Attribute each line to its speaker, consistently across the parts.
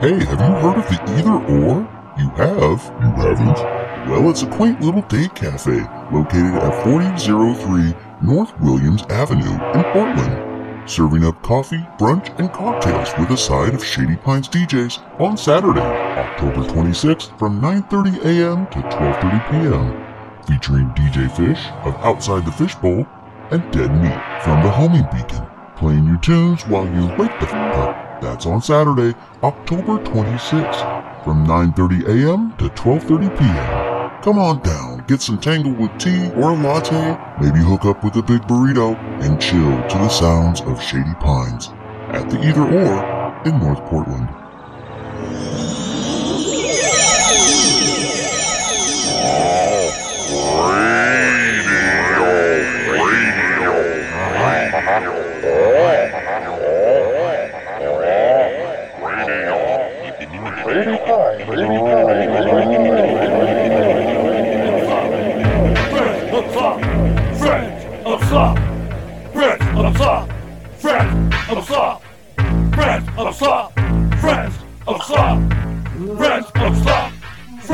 Speaker 1: Hey, have you heard of the Either Or? You have? You haven't? Well, it's a quaint little day cafe located at 4003 North Williams Avenue in Portland, serving up coffee, brunch, and cocktails with a side of Shady Pines DJs on Saturday, October 26th from 9:30 a.m. to 12:30 p.m., featuring DJ Fish of Outside the Fishbowl and Dead Meat from the Homing Beacon, playing your tunes while you wake the f up. That's on Saturday, October 26th from 9:30 a.m. to 12:30 p.m. Come on down, get some tangle with tea or a latte, maybe hook up with a big burrito, and chill to the sounds of Shady Pines at the Either Or in North Portland.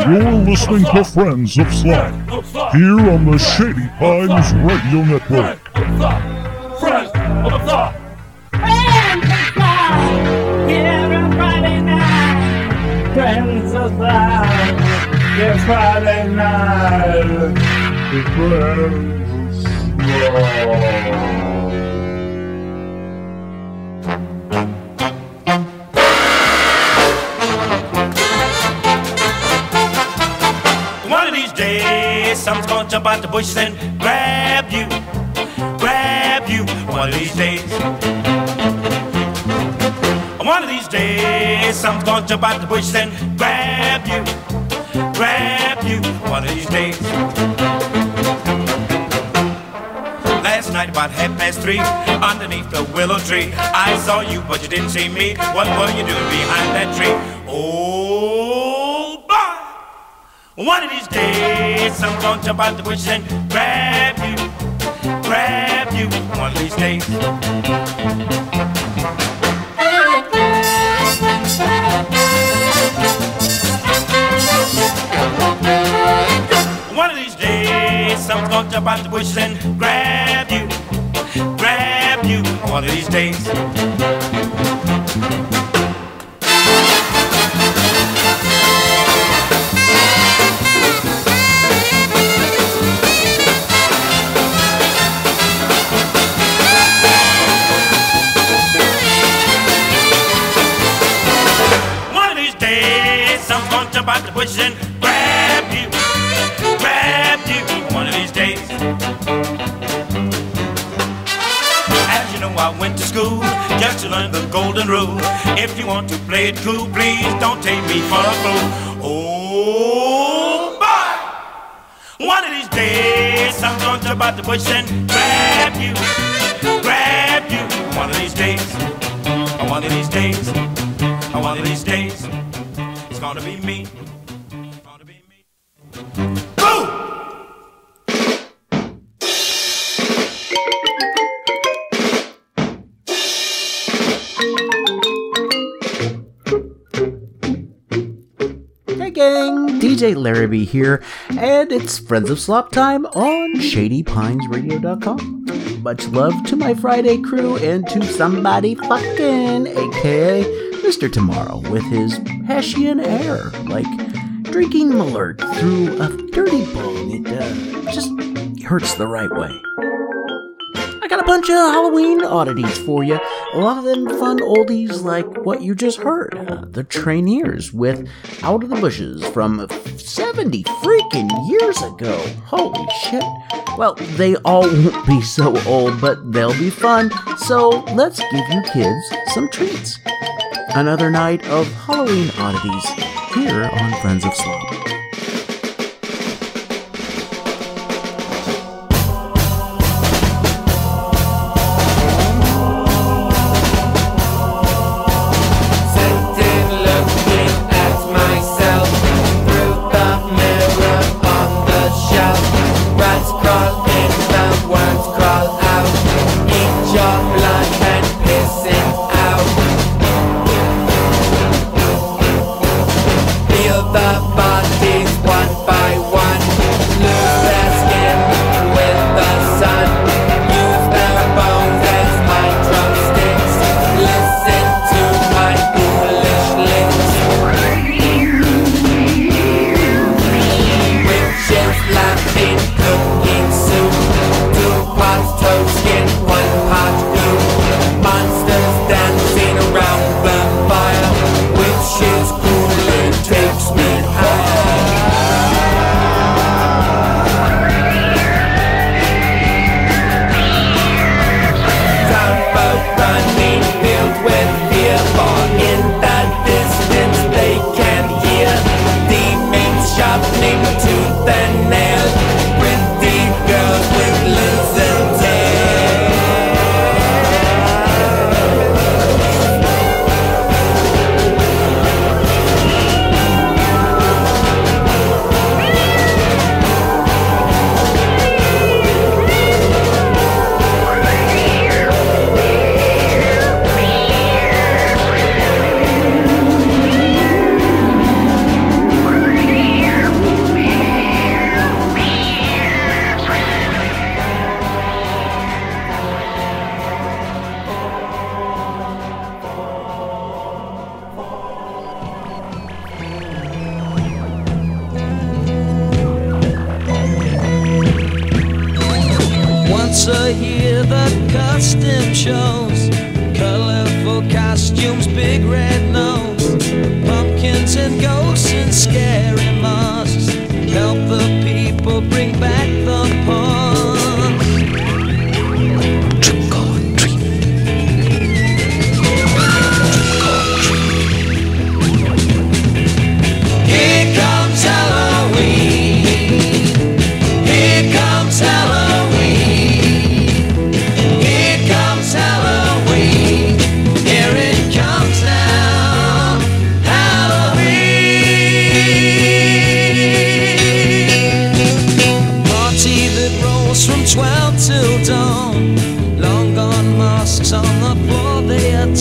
Speaker 2: You're listening to Friends of Slop here on the Shady Pines Radio Network.
Speaker 3: Friends of Slop! Every Friday night. Friends of Slop. Every Friday night. Friends of Slop.
Speaker 4: One of these days, something's gonna jump out the bushes and grab you, grab you. One of these days. One of these days, something's gonna jump out the bushes and grab you, grab you. One of these days. Last night about half past three, underneath the willow tree, I saw you, but you didn't see me. What were you doing behind that tree? Oh! One of these days, I'm gonna jump out the bushes and grab you, grab you. One of these days. One of these days, I'm gonna jump out the bushes and grab you, grab you. One of these days. I'm gonna jump out the bushes and grab you, grab you. One of these days. As you know, I went to school just to learn the golden rule. If you want to play it cool, please don't take me for a fool. Oh, boy! One of these days, I'm gonna jump out the bush and grab you, grab you. One of these days, one of these days, one of these days, gonna be me. Gonna be me.
Speaker 5: Hey gang, DJ Larraby here, and it's Friends of Slop time on ShadyPinesRadio.com. Much love to my Friday crew and to somebody fucking, aka Mr. Tomorrow, with his Hessian air, like drinking Malört through a dirty bone. It uh, just hurts the right way. I got a bunch of Halloween oddities for you. A lot of them fun oldies like what you just heard. Uh, the Treniers with Out of the Bushes from 70 freaking years ago. Holy shit. Well, they all won't be so old, but they'll be fun. So let's give you kids some treats. Another night of Halloween oddities here on Friends of Slop.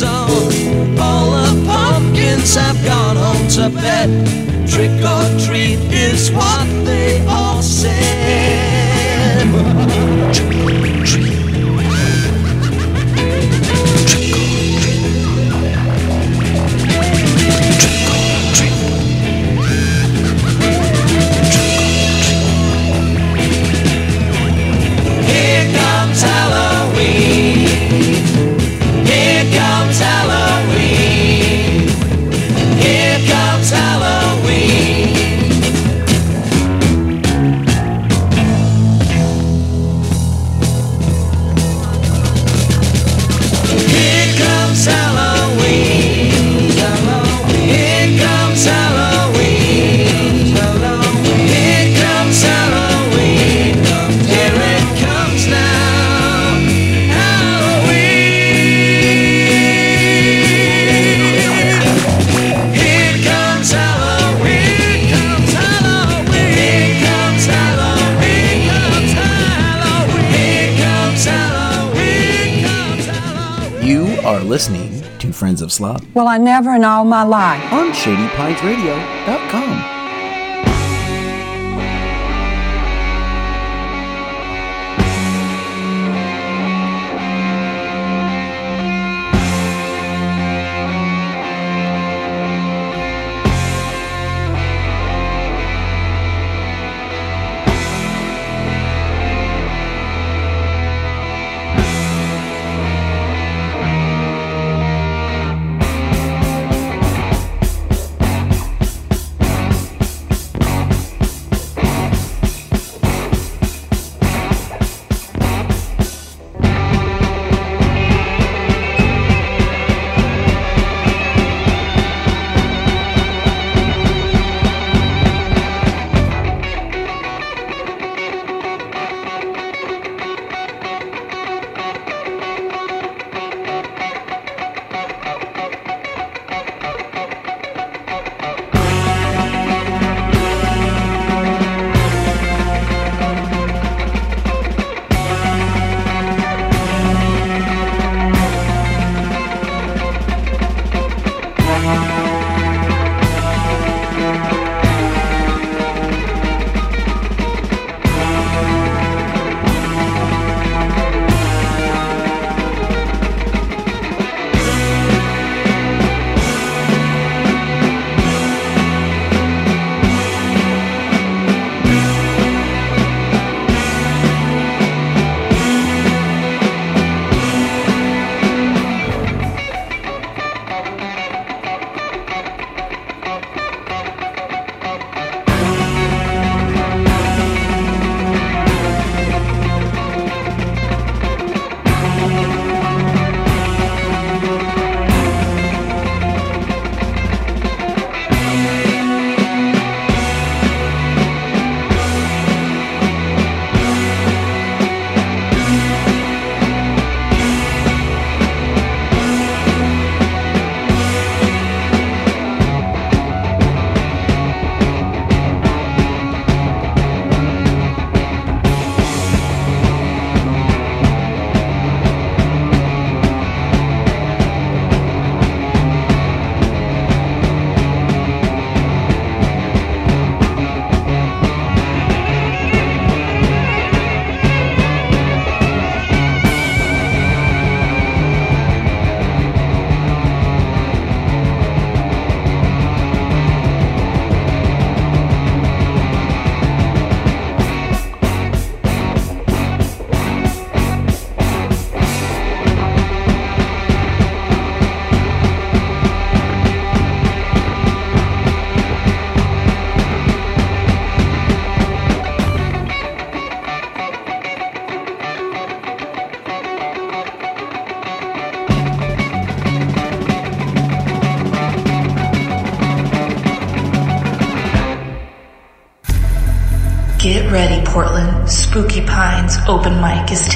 Speaker 6: on.
Speaker 7: All the pumpkins have gone home to bed. Trick or treat is what
Speaker 8: Well, I never in all my life.
Speaker 5: On
Speaker 9: Shady Pines Radio.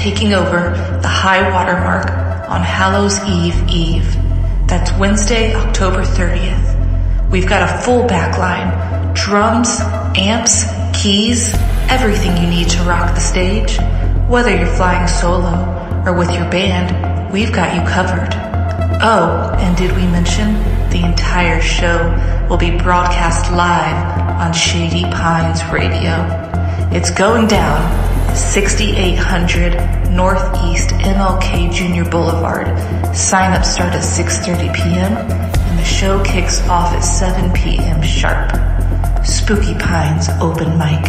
Speaker 9: Taking over the high water mark on Hallows Eve Eve. That's Wednesday, October 30th. We've got a full back line drums, amps, keys, everything you need to rock the stage. Whether you're flying solo or with your band, we've got you covered. Oh, and did we mention the entire show will be broadcast live on Shady Pines Radio? It's going down 6800 Northeast MLK Junior Boulevard. Sign up start at 6:30 p.m. and the show kicks off at 7 p.m. sharp. Spooky Pines open mic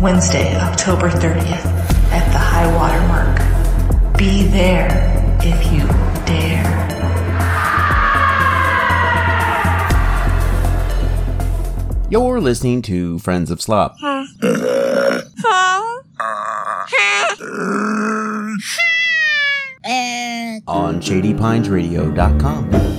Speaker 9: Wednesday, October 30th at the high water mark. Be there if you dare.
Speaker 5: You're listening to Friends of Slop. shadypinesradio.com.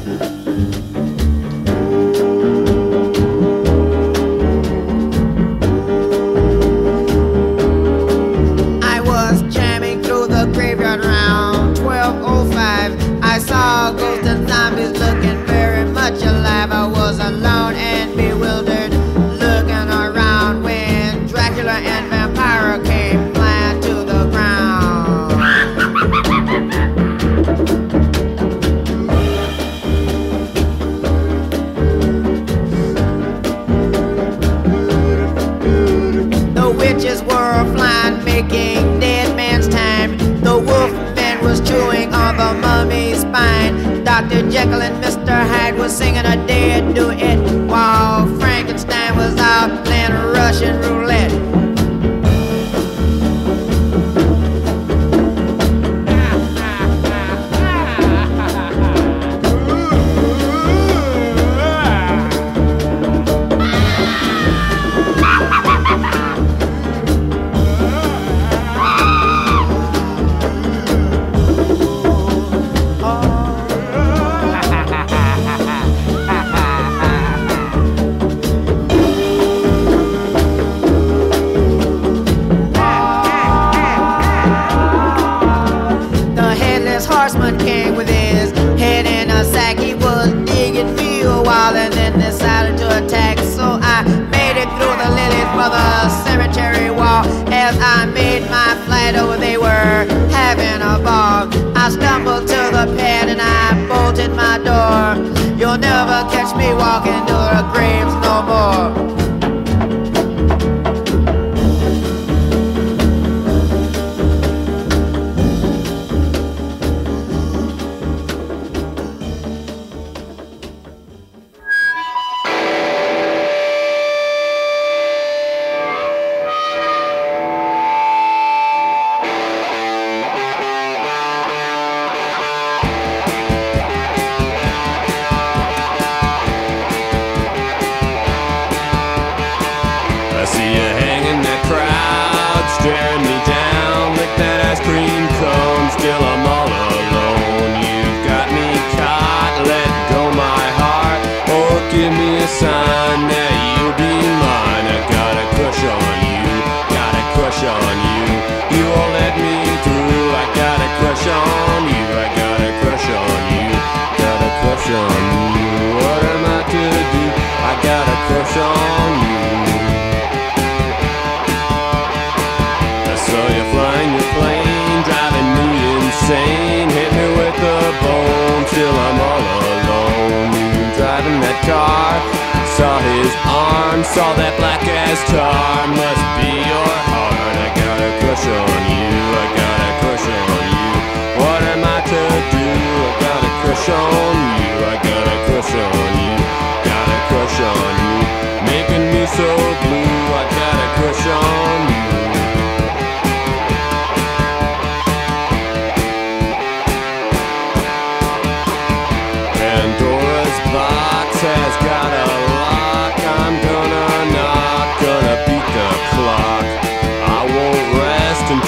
Speaker 10: singing a dead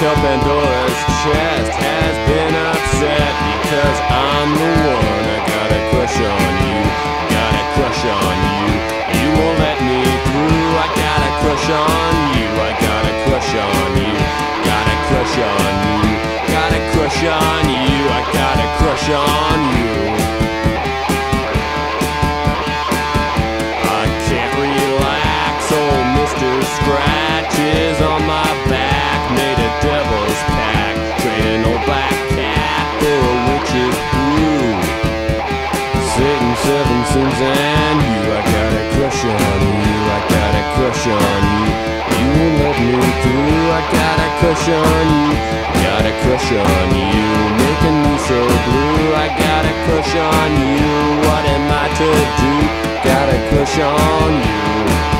Speaker 11: up Pandora's chest has been upset because I'm the one I got a crush on you, got a crush on you. You won't let me through. I got a crush on you, I got a crush on you, got a crush on you, got a crush on you. I got a crush on you. Ooh, I got a crush on you, got a crush on you, making me so blue. I got a crush on you, what am I to do? Got a crush on you.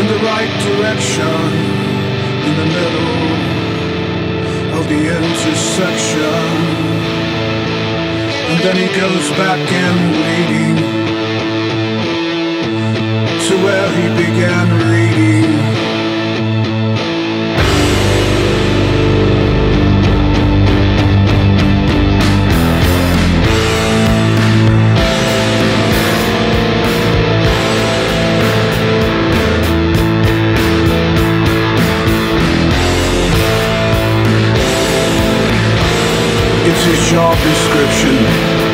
Speaker 12: In the right direction in the middle of the intersection. And then he goes back in reading to where he began reading. It's your job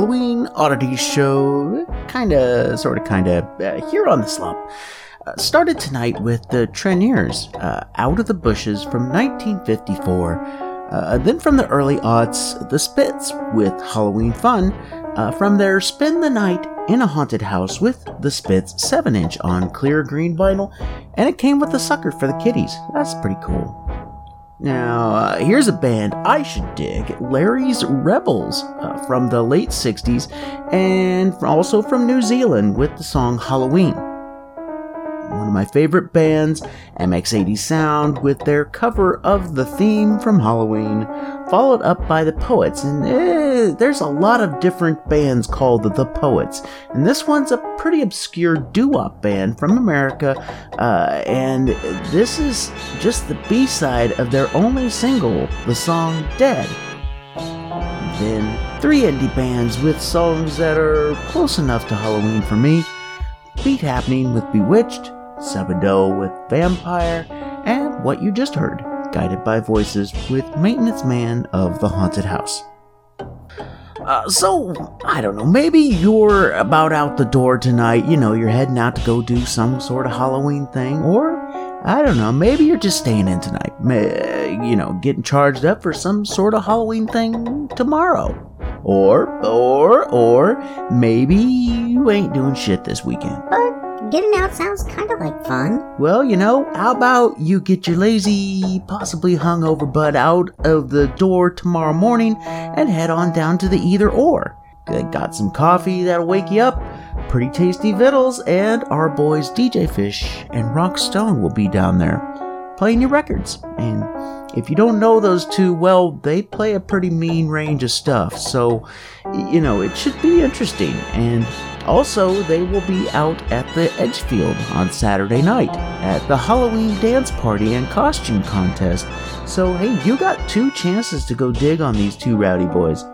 Speaker 5: Halloween oddity show, kinda, sorta, kinda, uh, here on the slump. Uh, started tonight with the Treniers, uh, Out of the Bushes from 1954. Uh, then from the early aughts, the Spits with Halloween Fun uh, from their Spend the Night in a Haunted House with the Spits 7 inch on clear green vinyl, and it came with a sucker for the kiddies. That's pretty cool. Now, uh, here's a band I should dig Larry's Rebels uh, from the late 60s and also from New Zealand with the song Halloween. Of my favorite bands, MX80 Sound, with their cover of the theme from Halloween, followed up by The Poets. And eh, there's a lot of different bands called The Poets, and this one's a pretty obscure doo wop band from America, uh, and this is just the B side of their only single, the song Dead. Then, three indie bands with songs that are close enough to Halloween for me Beat Happening with Bewitched, Sebadoh with Vampire, and what you just heard, Guided by Voices with Maintenance Man of the Haunted House. Uh, so, I don't know, maybe you're about out the door tonight, you know, you're heading out to go do some sort of Halloween thing, or, I don't know, maybe you're just staying in tonight, you know, getting charged up for some sort of Halloween thing tomorrow. Or, or, or, maybe you ain't doing shit this weekend.
Speaker 13: But getting out sounds kind of like fun.
Speaker 5: Well, you know, how about you get your lazy, possibly hungover butt out of the door tomorrow morning and head on down to the either or. Got some coffee that'll wake you up, pretty tasty victuals, and our boys DJ Fish and Rock Stone will be down there playing your records. And if you don't know those two, well, they play a pretty mean range of stuff, so, you know, it should be interesting. And also, they will be out at the Edgefield on Saturday night at the Halloween dance party and costume contest. So, hey, you got two chances to go dig on these two rowdy boys.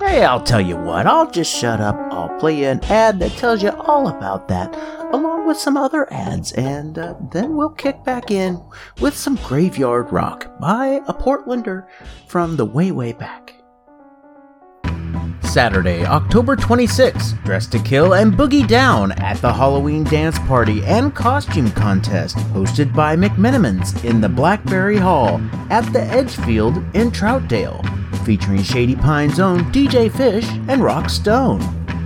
Speaker 5: Hey, I'll tell you what, I'll just shut up. I'll play you an ad that tells you all about that, along with some other ads, and uh, then we'll kick back in with some Graveyard Rock by a Portlander from the way, way back. Saturday, October 26th, Dress to Kill and Boogie Down at the Halloween Dance Party and Costume Contest hosted by McMenamins in the Blackberry Hall at the Edgefield in Troutdale, featuring Shady Pine's own DJ Fish and Rock Stone.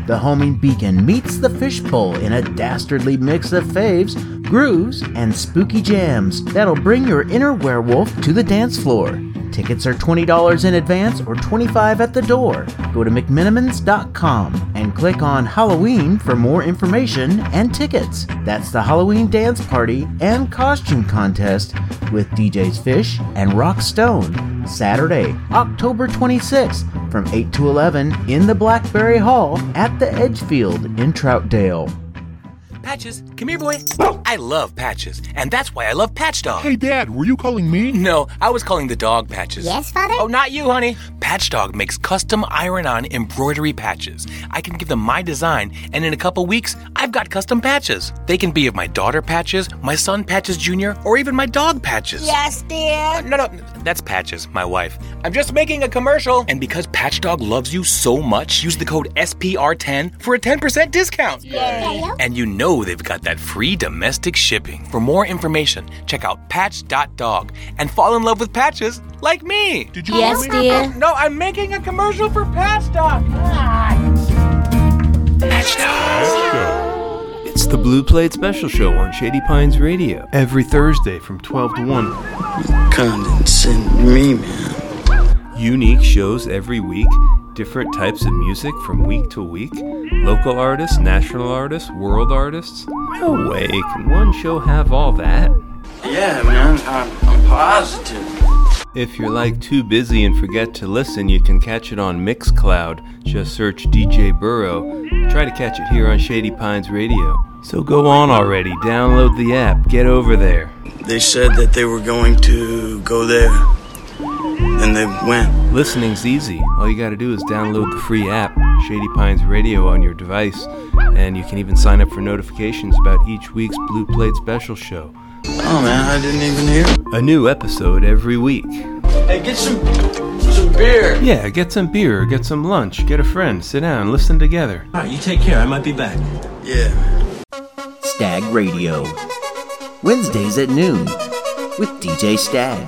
Speaker 5: The homing beacon meets the fishbowl in a dastardly mix of faves, grooves, and spooky jams that'll bring your inner werewolf to the dance floor. Tickets are $20 in advance or 25 at the door. Go to McMenamins.com and click on Halloween for more information and tickets. That's the Halloween dance party and costume contest with DJs Fish and Rock Stone. Saturday, October 26th from 8 to 11 in the Blackberry Hall at the Edgefield in Troutdale.
Speaker 14: Patches, come here, boy. I love Patches, and that's why I love Patch Dog.
Speaker 2: Hey, Dad, were you calling me?
Speaker 14: No, I was calling the dog Patches.
Speaker 13: Yes, Father?
Speaker 14: Oh, not you, honey. Patch Dog makes custom iron on embroidery patches. I can give them my design, and in a couple weeks, I've got custom patches. They can be of my daughter Patches, my son Patches Jr., or even my dog Patches.
Speaker 8: Yes, dear.
Speaker 14: Uh, no, no, that's Patches, my wife. I'm just making a commercial. And because Patch Dog loves you so much, use the code SPR10 for a 10% discount.
Speaker 13: Hello?
Speaker 14: And you know they've got that free domestic shipping. For more information, check out patch.dog and fall in love with patches like me.
Speaker 2: Did you
Speaker 8: Yes,
Speaker 2: call me?
Speaker 8: dear.
Speaker 14: No, I'm making a commercial for Patch Dog. Patch Dog.
Speaker 15: It's the Blue Plate Special Show on Shady Pines Radio every Thursday from 12 to 1.
Speaker 16: Condescend me, man.
Speaker 15: Unique shows every week, different types of music from week to week, local artists, national artists, world artists. No way can one show have all that.
Speaker 16: Yeah, man, I'm, I'm positive.
Speaker 15: If you're like too busy and forget to listen, you can catch it on Mixcloud. Just search DJ Burrow. Try to catch it here on Shady Pines Radio. So go on already, download the app, get over there.
Speaker 16: They said that they were going to go there. Then they went.
Speaker 15: Listening's easy. All you gotta do is download the free app, Shady Pines Radio, on your device, and you can even sign up for notifications about each week's Blue Plate Special show.
Speaker 16: Oh, man, I didn't even hear.
Speaker 15: A new episode every week.
Speaker 16: Hey, get some, some beer.
Speaker 15: Yeah, get some beer, get some lunch, get a friend, sit down, listen together.
Speaker 17: All right, you take care. I might be back.
Speaker 16: Yeah.
Speaker 5: Stag Radio. Wednesdays at noon with DJ Stag,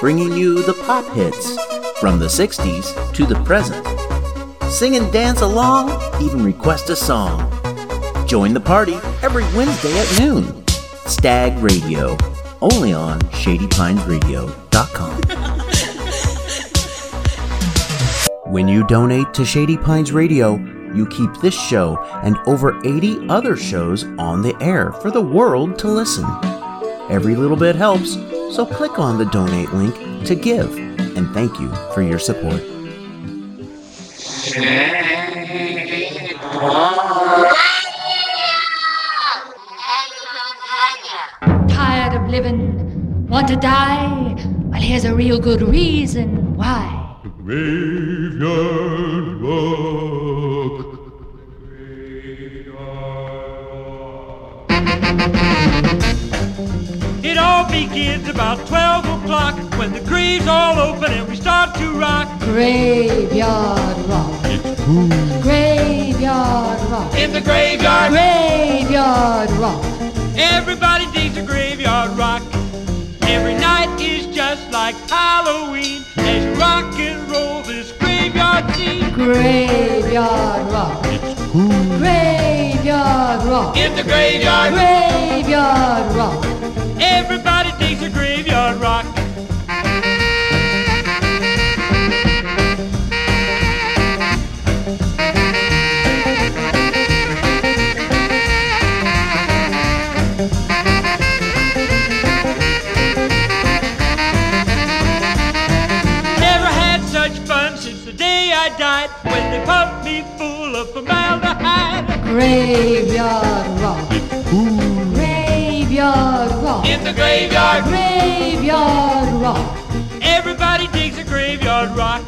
Speaker 5: bringing you the pop hits from the 60s to the present. Sing and dance along, even request a song. Join the party every Wednesday at noon. Stag Radio, only on ShadyPinesRadio.com. When you donate to Shady Pines Radio, you keep this show and over 80 other shows on the air for the world to listen. Every little bit helps, so click on the donate link to give, and thank you for your support.
Speaker 18: Tired of living, want to die? Well, here's a real good reason why.
Speaker 2: Graveyard Rock.
Speaker 3: It all begins about 12 o'clock when the graves all open and we start to rock.
Speaker 18: Graveyard rock. Graveyard rock.
Speaker 3: In the graveyard,
Speaker 18: Graveyard rock.
Speaker 3: everybody digs a graveyard rock. Every night is just like Halloween as you rock and roll this graveyard scene.
Speaker 18: Graveyard rock. Graveyard rock.
Speaker 3: In the graveyard,
Speaker 18: Graveyard rock.
Speaker 3: everybody digs a rock. Never had such fun since the day I died when they pumped me full of formaldehyde.
Speaker 18: Graveyard rock. Graveyard rock.
Speaker 3: In the graveyard,
Speaker 18: Graveyard rock.
Speaker 3: everybody digs a graveyard rock.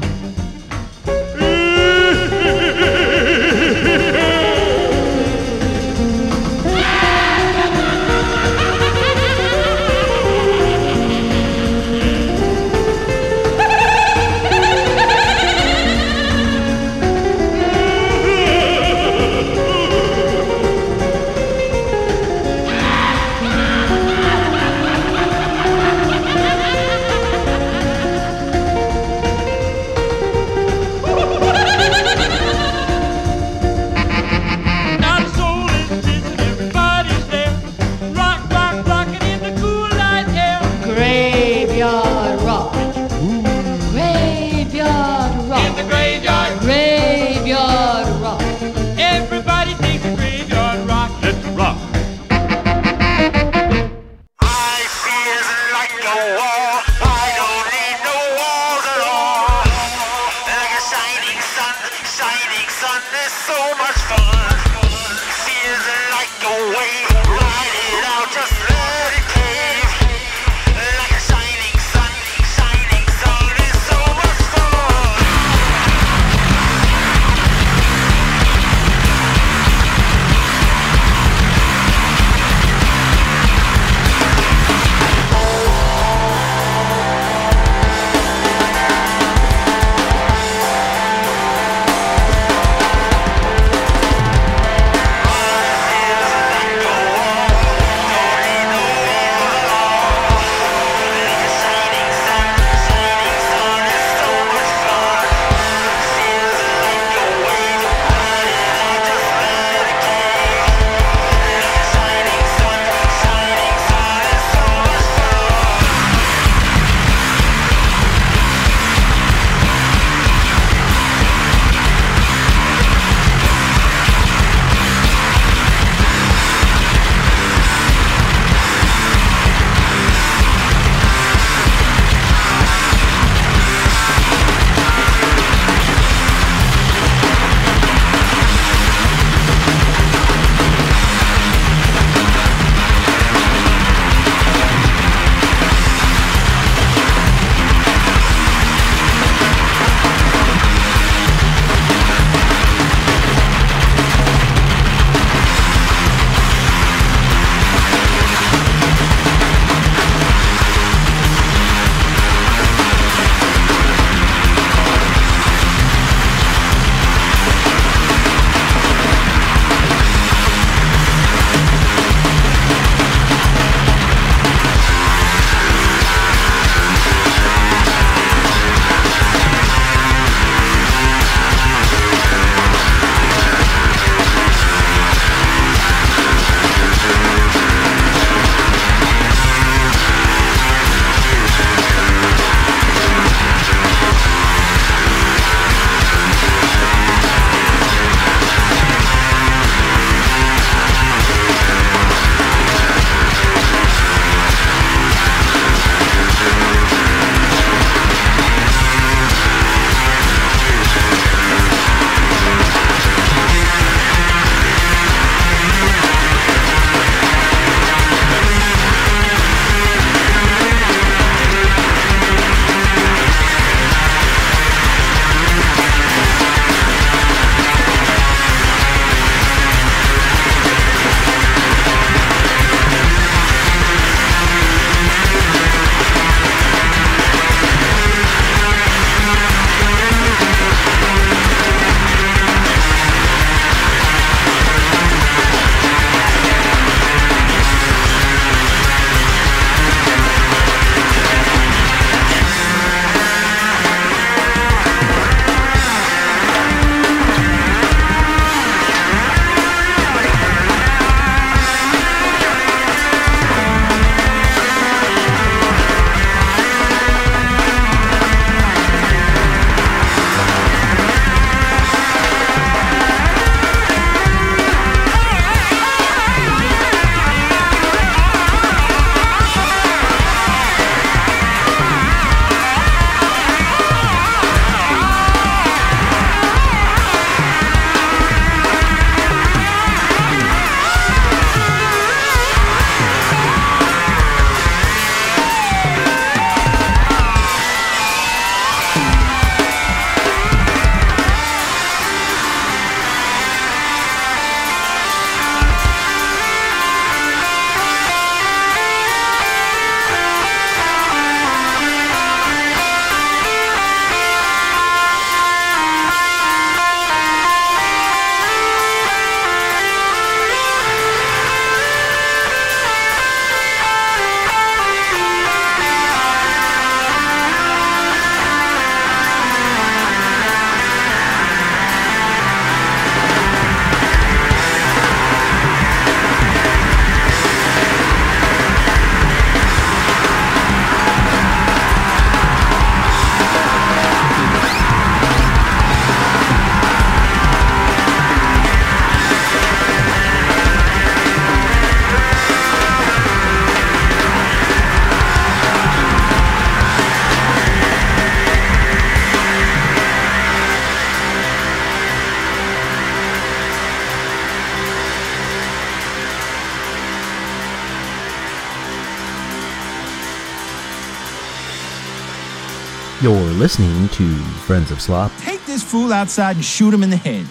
Speaker 5: Listening to Friends of Slop.
Speaker 17: Take this fool outside and shoot him in the head.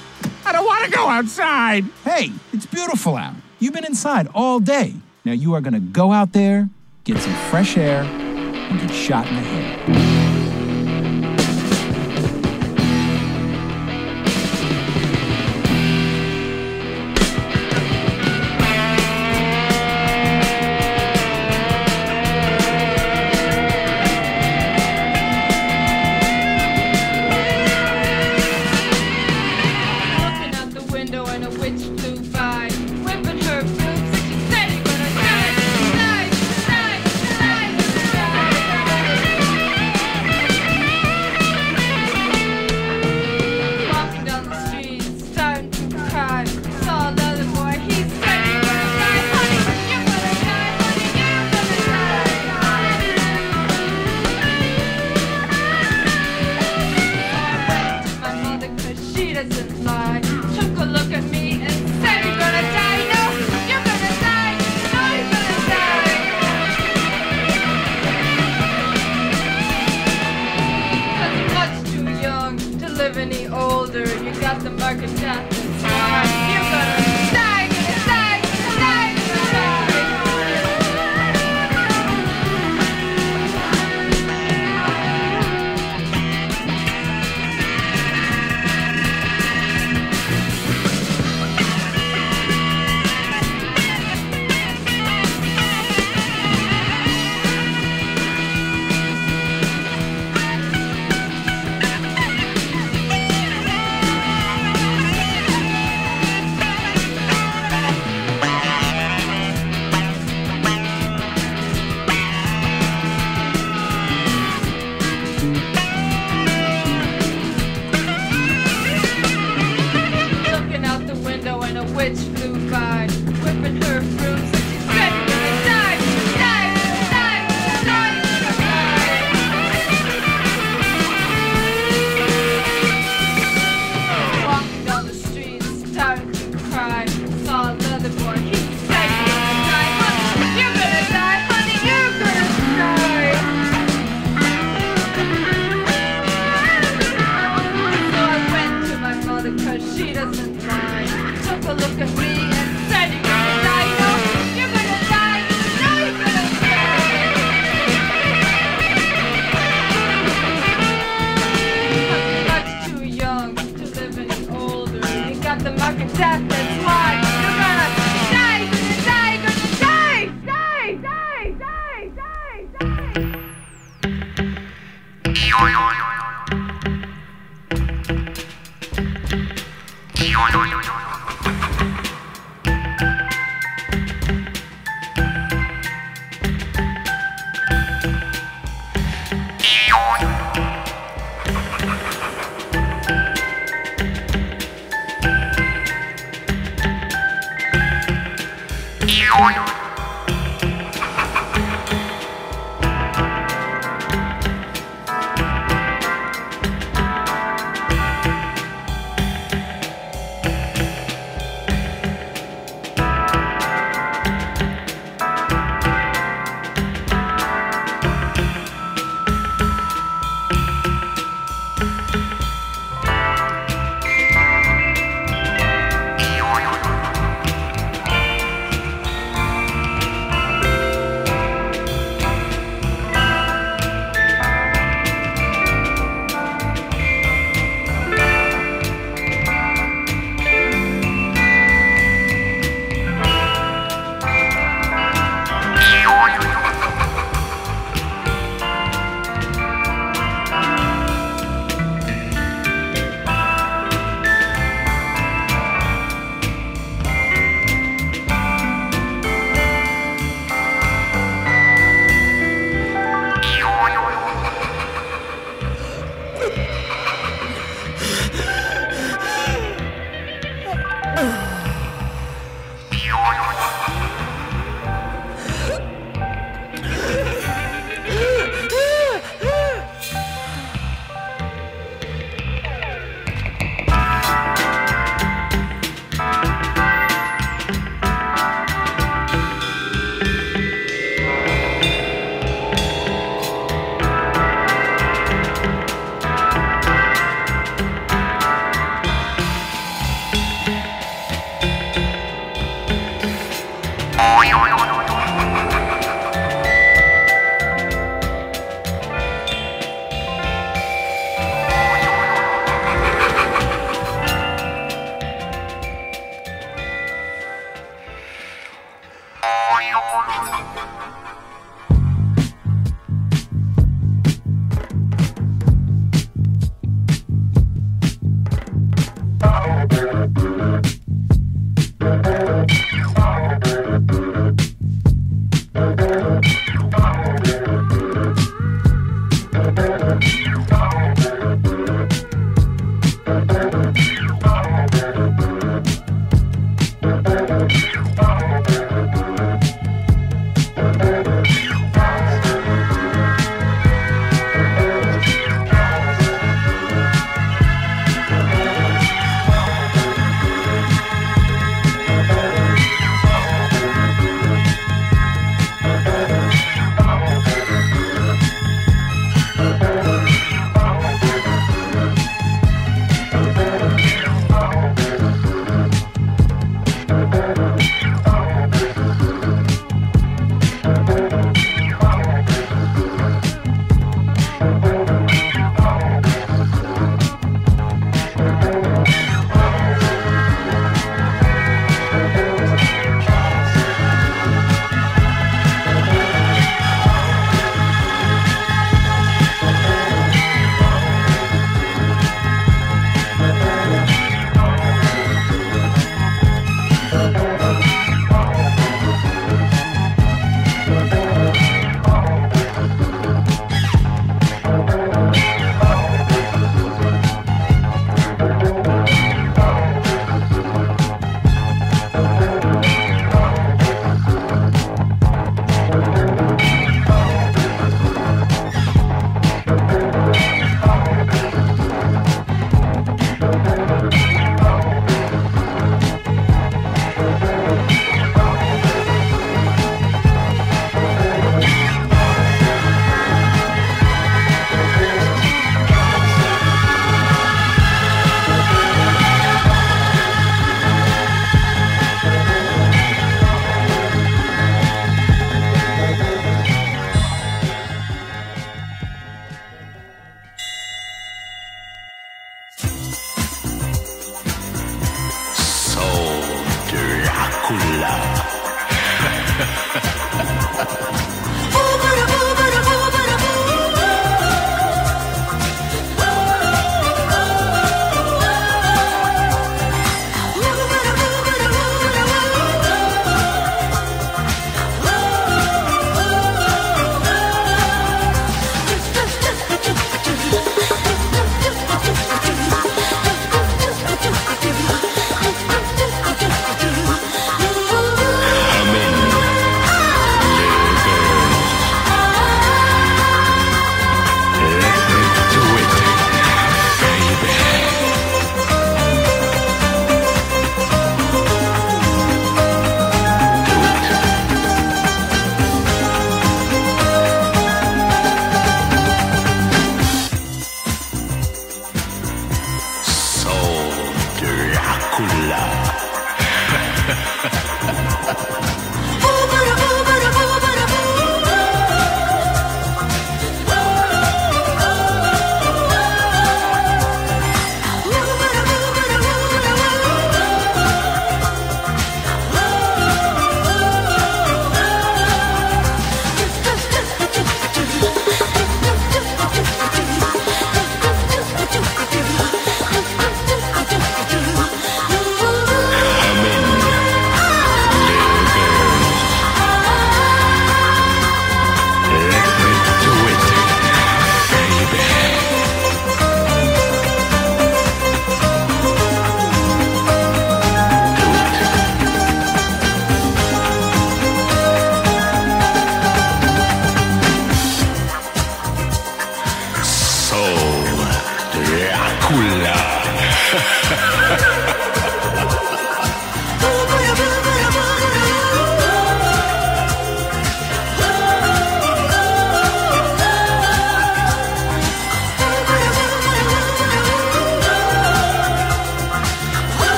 Speaker 19: I don't want to go outside.
Speaker 17: Hey, it's beautiful out. You've been inside all day. Now you are going to go out there, get some fresh air, and get shot in the head.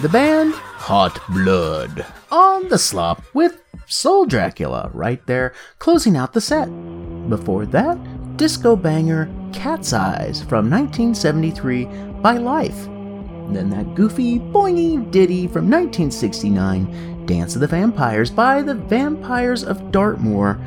Speaker 20: The
Speaker 5: band Hot Blood on the slop with Soul Dracula right there, closing out the set. Before that, disco banger Cat's Eyes from 1973 by Life. Then that goofy boingy ditty from 1969, Dance of the Vampires by the Vampires of Dartmoor.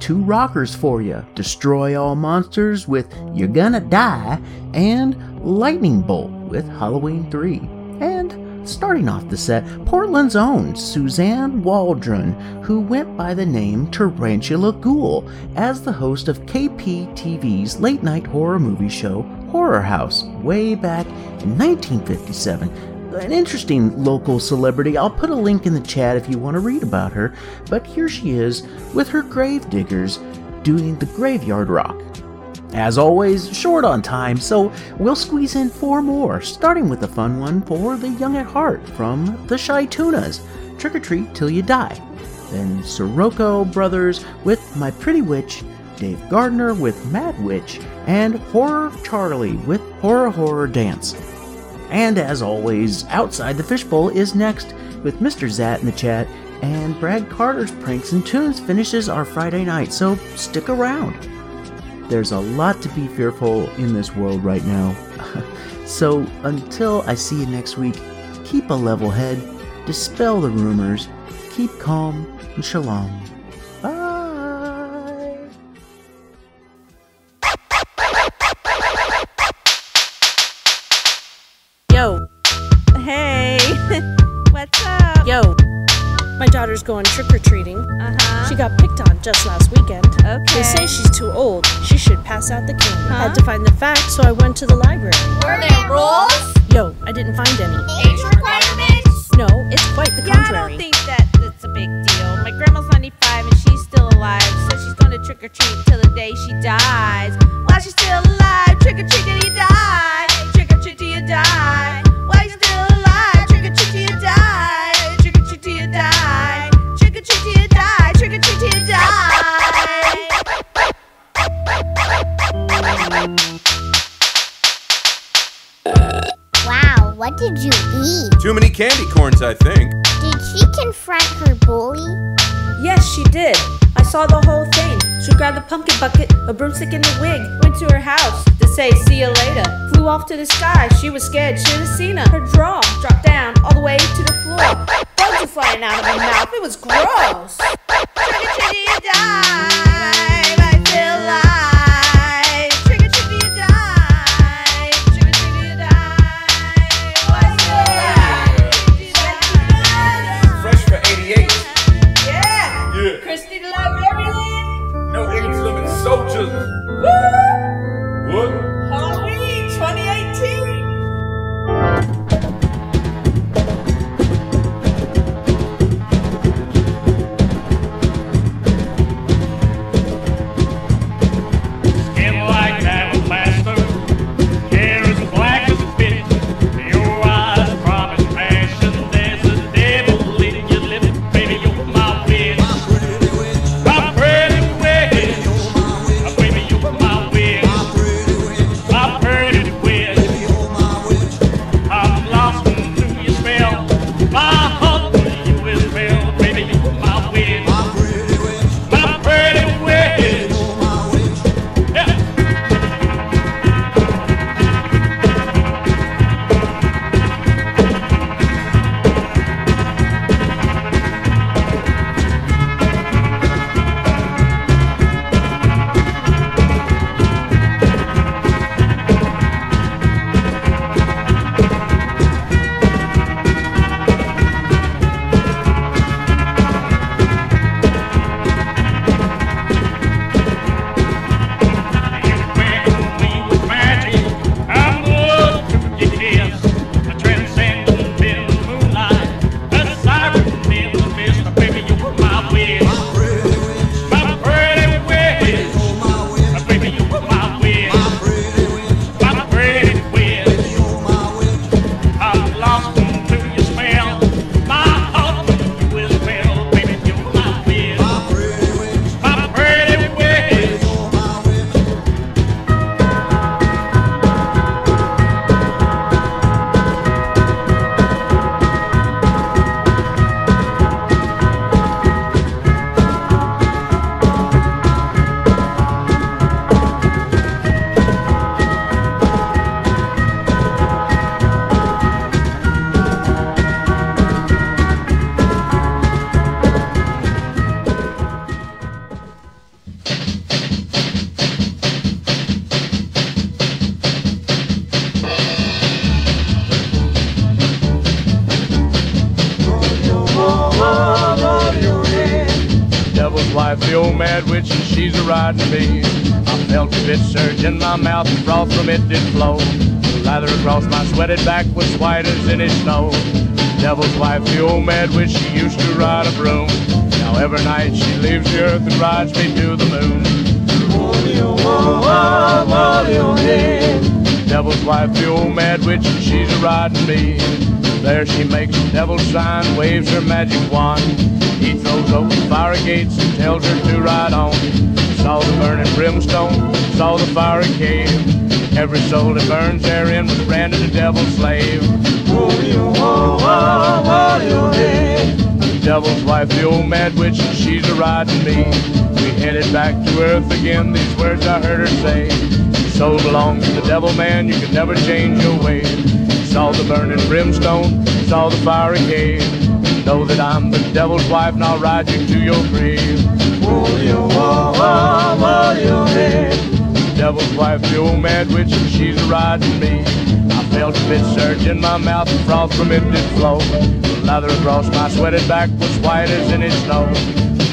Speaker 5: Two rockers for you Destroy All Monsters with You're Gonna Die, and Lightning Bolt with Halloween 3. And starting off the set, Portland's own Suzanne Waldron, who went by the name Tarantula Ghoul as the host of KPTV's late night horror movie show Horror House way back in 1957. An interesting local celebrity. I'll put a link in the chat if you want to read about her. But here she is with her Gravediggers doing the Graveyard Rock. As always, short on time, so we'll squeeze in four more, starting with a fun one for the young at heart from the Shytunas Trick or Treat Till You Die. Then Sirocco Brothers with My Pretty Witch, Dave Gardner with Mad Witch, and Horror Charly with Horror Horror Dance. And as always, Outside the Fishbowl is next with Mr. Zat in the chat, and Brad Carter's Pranks and Tunes finishes our Friday night, so stick around. There's a lot to be fearful in this world right now. so until I see you next week, keep a level head, dispel the rumors, keep calm, and shalom.
Speaker 21: Daughter's going trick or treating. Uh huh. She got picked on just last weekend. Okay. They say she's too old. She should pass out the candy. I had to find the facts, so I went to the library.
Speaker 22: Were there rules?
Speaker 21: Yo, I didn't find any.
Speaker 22: Age requirements?
Speaker 21: No, it's quite the
Speaker 22: Yeah, I
Speaker 21: contrary.
Speaker 22: don't think that that's a big deal. My grandma's 95 and she's still alive. Says she's gonna trick or treat till the day she dies. While she's still alive, trick or treat till you die. Trick or treat till you die.
Speaker 23: Did you eat?
Speaker 15: Too many candy corns, I think.
Speaker 23: Did she confront her bully?
Speaker 21: Yes, she did. I saw the whole thing. She grabbed the pumpkin bucket, a broomstick, and a wig. Went to her house to say, see you later. Flew off to the sky. She was scared. Should have seen her. Her draw dropped down all the way to the floor. Bugs were flying out of her mouth. It was gross.
Speaker 22: Trick or you die.
Speaker 24: Wife, the old mad witch, and she's a riding me. I felt a bit surge in my mouth, and froth from it did flow. The lather across my sweated back was white as any snow. Devil's wife, the old mad witch, she used to ride a broom. Now every night she leaves the earth and rides me to the moon. Devil's wife, the old mad witch, and she's a riding me. There she makes the devil's sign, waves her magic wand. He throws open fire gates and tells her to ride on. Saw the burning brimstone, saw the fiery cave. Every soul that burns therein was branded a devil's slave. The devil's wife, the old mad witch, and she's a riding me. We headed back to earth again. These words I heard her say. Your soul belongs to the devil, man. You can never change your ways. Saw the burning brimstone, saw the fiery cave. Know that I'm the devil's wife, and I'll ride you to your grave. Oh, you, oh, oh, oh, you. Devil's wife, the old mad witch, and she's riding me. I felt a bit surge in my mouth, and froth from it did flow. The lather across my sweated back was white as any snow.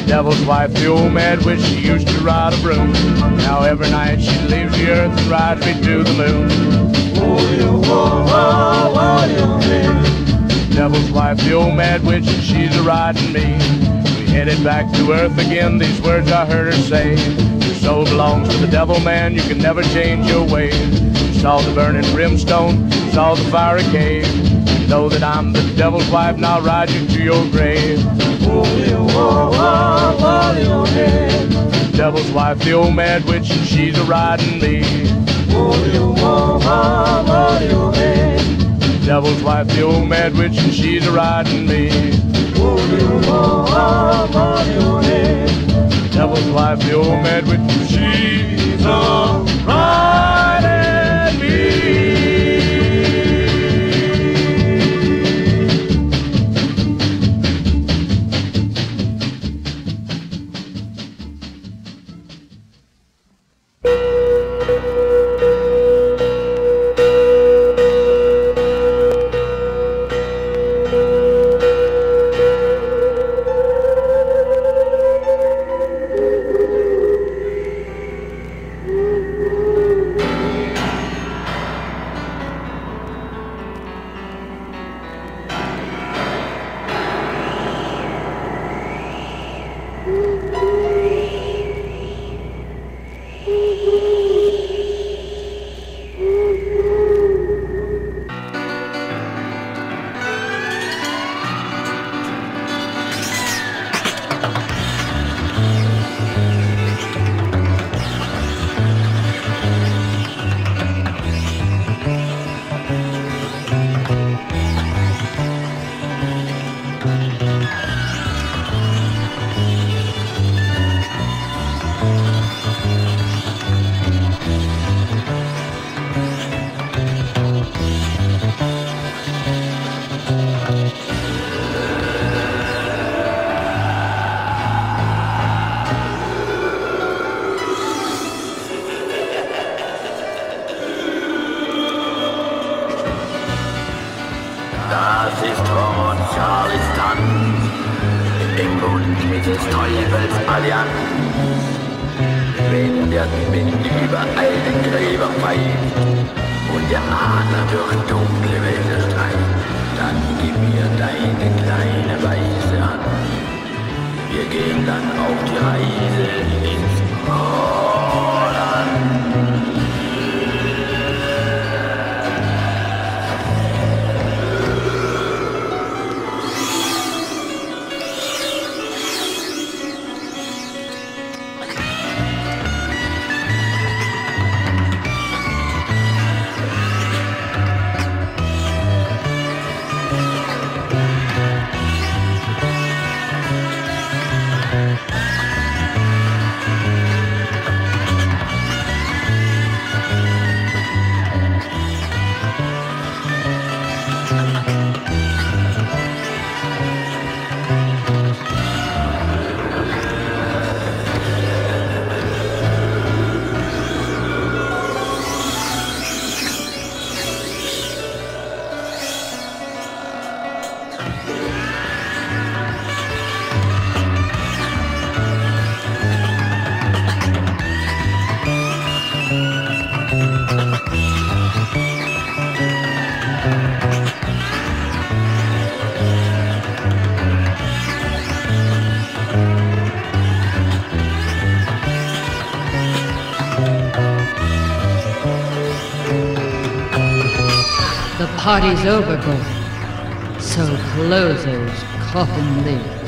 Speaker 24: Devil's wife, the old mad witch, she used to ride a broom. Now every night she leaves the earth and rides me to the moon. You, you. Devil's wife, the old mad witch, and she's a riding me. We headed back to earth again, these words I heard her say. Your soul belongs to the devil, man, you can never change your ways. Saw the burning brimstone, you saw the fiery cave. You Know that I'm the devil's wife, and I'll ride you to your grave. You. Devil's wife, the old mad witch, and she's a riding me. Devil's wife, the old mad witch, and she's a riding me. Devil's wife, the old mad witch, and she's a
Speaker 25: Wenn der Wind über einen Gräber pfeift und der Adler durch dunkle Wälder streift, dann gib mir deine kleine Weiße Hand. Wir gehen dann auf die Reise ins Holland.
Speaker 18: Party's over, boy. So close those coffin lids.